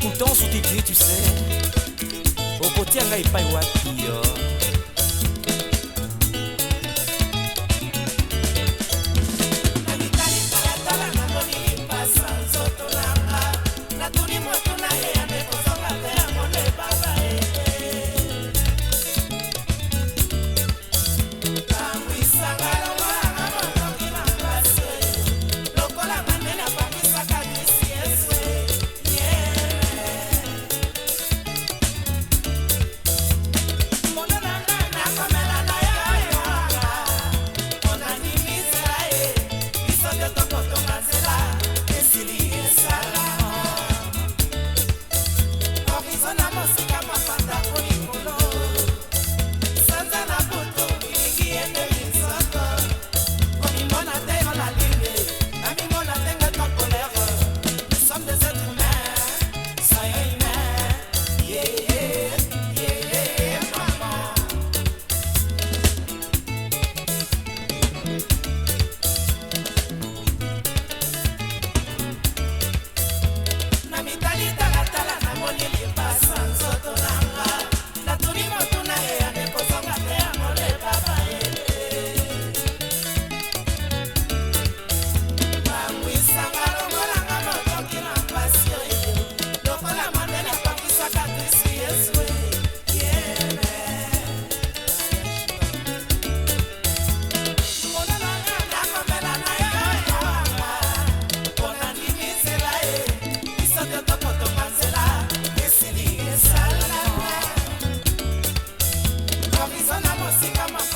tout le temps sous tes pieds, tu sais. Au côté, à Gaïpaïwat. Camisa na mocinha, mamãe.